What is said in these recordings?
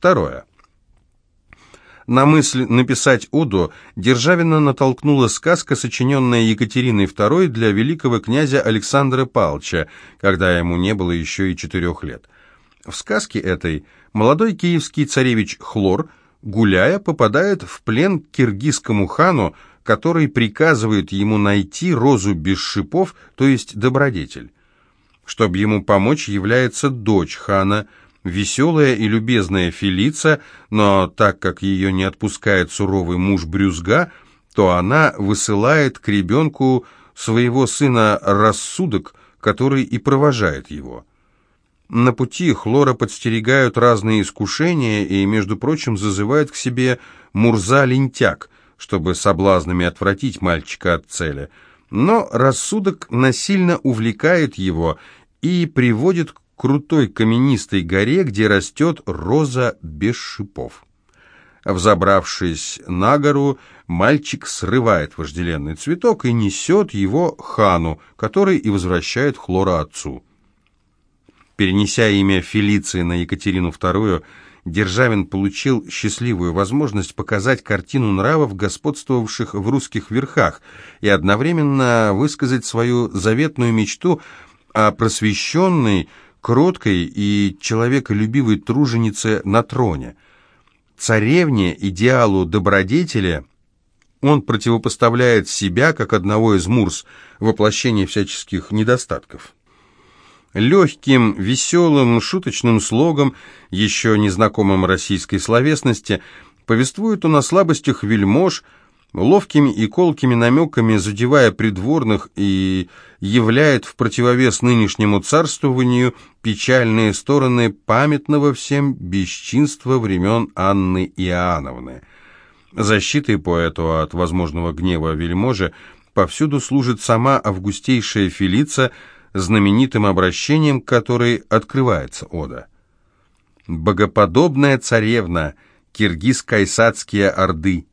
Второе. На мысль написать оду Державина натолкнула сказка, сочиненная Екатериной II для великого князя Александра Павловича, когда ему не было еще и четырех лет. В сказке этой молодой киевский царевич Хлор, гуляя, попадает в плен к киргизскому хану, который приказывает ему найти розу без шипов, то есть добродетель. Чтобы ему помочь, является дочь хана – веселая и любезная Фелица, но так как ее не отпускает суровый муж Брюзга, то она высылает к ребенку своего сына рассудок, который и провожает его. На пути Хлора подстерегают разные искушения и, между прочим, зазывает к себе Мурза-лентяк, чтобы соблазнами отвратить мальчика от цели. Но рассудок насильно увлекает его и приводит крутой каменистой горе, где растет роза без шипов. Взобравшись на гору, мальчик срывает вожделенный цветок и несет его хану, который и возвращает Хлора отцу. Перенеся имя Фелиции на Екатерину II, Державин получил счастливую возможность показать картину нравов, господствовавших в русских верхах, и одновременно высказать свою заветную мечту о просвещенной, кроткой и человеколюбивой труженице на троне. Царевне, идеалу добродетеля, он противопоставляет себя, как одного из мурс, воплощение всяческих недостатков. Легким, веселым, шуточным слогом, еще незнакомым российской словесности, повествует он о слабостях вельмож, ловкими и колкими намеками задевая придворных и являет в противовес нынешнему царствованию печальные стороны памятного всем бесчинства времен Анны Иоанновны. Защитой поэту от возможного гнева вельможи повсюду служит сама августейшая Фелица, знаменитым обращением, которой открывается Ода. «Богоподобная царевна, киргиз-кайсацкие орды,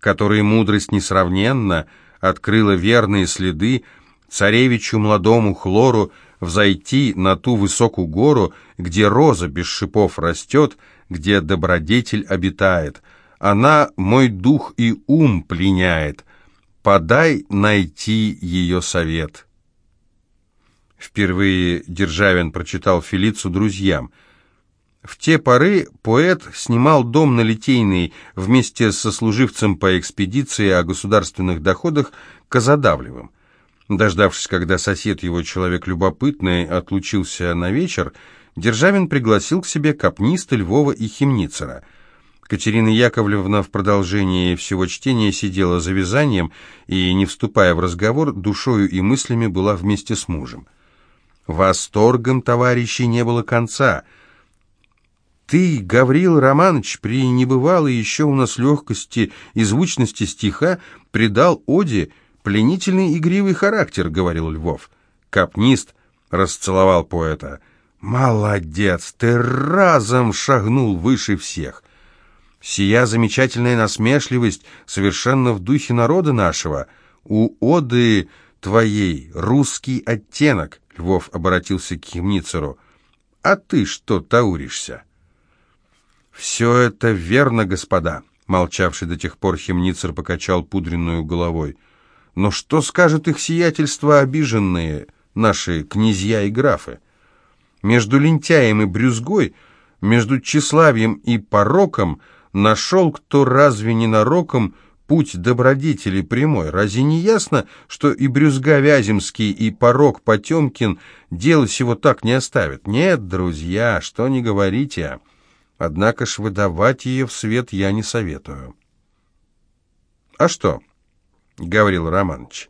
которой мудрость несравненна, открыла верные следы, царевичу молодому Хлору взойти на ту высокую гору, где роза без шипов растет, где добродетель обитает. Она мой дух и ум пленяет. Подай найти ее совет. Впервые Державин прочитал Фелицу друзьям – в те поры поэт снимал дом на Литейной вместе со служивцем по экспедиции о государственных доходах Казадавлевым. Дождавшись, когда сосед его, человек любопытный, отлучился на вечер, Державин пригласил к себе капниста Львова и Химницера. Катерина Яковлевна в продолжении всего чтения сидела за вязанием и, не вступая в разговор, душою и мыслями была вместе с мужем. Восторгом товарищей не было конца — ты, Гаврил Романович, при небывалой еще у нас легкости и звучности стиха придал Оде пленительный игривый характер, говорил Львов. Капнист расцеловал поэта. «Молодец, ты разом шагнул выше всех!» Сия замечательная насмешливость совершенно в духе народа нашего. У оды твоей русский оттенок, Львов обратился к Химницеру. А ты что тауришься? «Все это верно, господа», — молчавший до тех пор Хемницер покачал пудренную головой. «Но что скажет их сиятельство обиженные, наши князья и графы? Между лентяем и брюзгой, между тщеславием и пороком нашел кто разве не нароком путь добродетели прямой? Разве не ясно, что и брюзга Вяземский, и порок Потемкин дело сего так не оставят? Нет, друзья, что не говорите». Однако ж выдавать ее в свет я не советую. «А что?» — говорил Романович.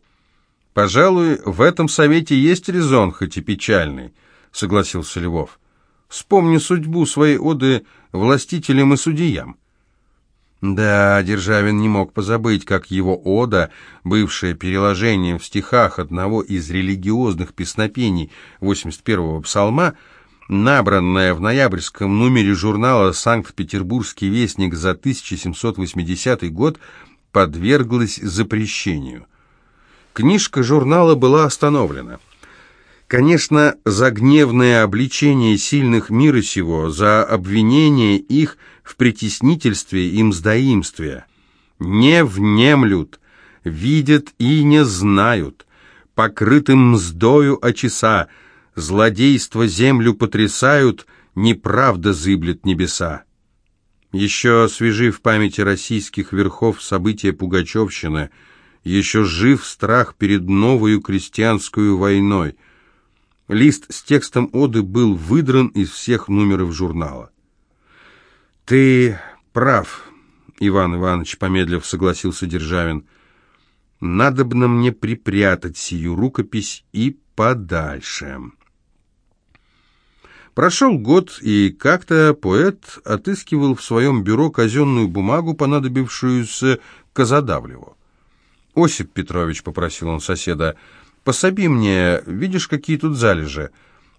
«Пожалуй, в этом совете есть резон, хоть и печальный», — согласился Львов. «Вспомни судьбу своей оды властителям и судьям». Да, Державин не мог позабыть, как его ода, бывшая переложением в стихах одного из религиозных песнопений 81-го псалма, набранная в ноябрьском номере журнала «Санкт-Петербургский вестник» за 1780 год, подверглась запрещению. Книжка журнала была остановлена. Конечно, за гневное обличение сильных мира сего, за обвинение их в притеснительстве и мздоимстве. Не внемлют, видят и не знают, покрытым мздою очеса, злодейство землю потрясают, неправда зыблет небеса. Еще свежи в памяти российских верхов события Пугачевщины, еще жив страх перед новою крестьянскую войной — Лист с текстом оды был выдран из всех номеров журнала. «Ты прав», — Иван Иванович, помедлив, согласился Державин. «Надобно мне припрятать сию рукопись и подальше». Прошел год, и как-то поэт отыскивал в своем бюро казенную бумагу, понадобившуюся Казадавлеву. «Осип Петрович», — попросил он соседа, — Пособи мне, видишь, какие тут залежи?»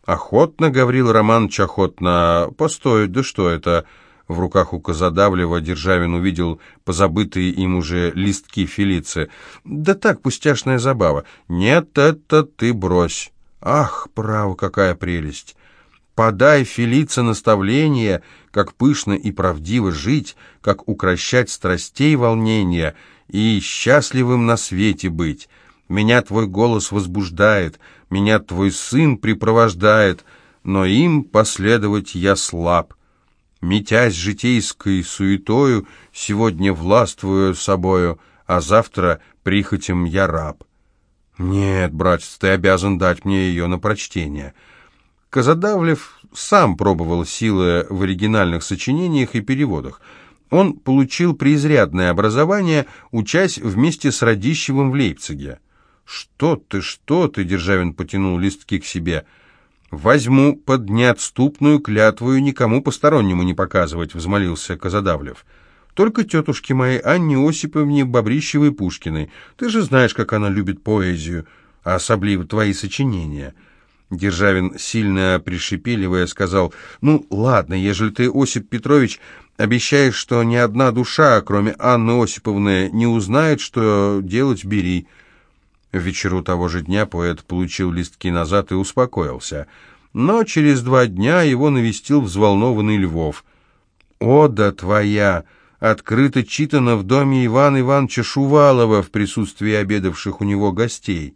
«Охотно», — говорил Роман охотно. «Постой, да что это?» В руках у Казадавлева Державин увидел позабытые им уже листки Фелицы. «Да так, пустяшная забава». «Нет, это ты брось». «Ах, право, какая прелесть!» «Подай Фелице наставление, как пышно и правдиво жить, как укращать страстей волнения и счастливым на свете быть». Меня твой голос возбуждает, меня твой сын припровождает, но им последовать я слаб. Метясь житейской суетою, сегодня властвую собою, а завтра прихотем я раб. Нет, братец, ты обязан дать мне ее на прочтение. Казадавлев сам пробовал силы в оригинальных сочинениях и переводах. Он получил преизрядное образование, учась вместе с Радищевым в Лейпциге. «Что ты, что ты?» — Державин потянул листки к себе. «Возьму под неотступную клятвую никому постороннему не показывать», — взмолился Казадавлев. «Только тетушке моей Анне Осиповне Бобрищевой Пушкиной. Ты же знаешь, как она любит поэзию, а особливо твои сочинения». Державин, сильно пришепеливая, сказал, «Ну, ладно, ежели ты, Осип Петрович, обещаешь, что ни одна душа, кроме Анны Осиповны, не узнает, что делать, бери». В вечеру того же дня поэт получил листки назад и успокоился. Но через два дня его навестил взволнованный Львов. «Ода твоя!» открыто читана в доме Ивана Ивановича Шувалова в присутствии обедавших у него гостей.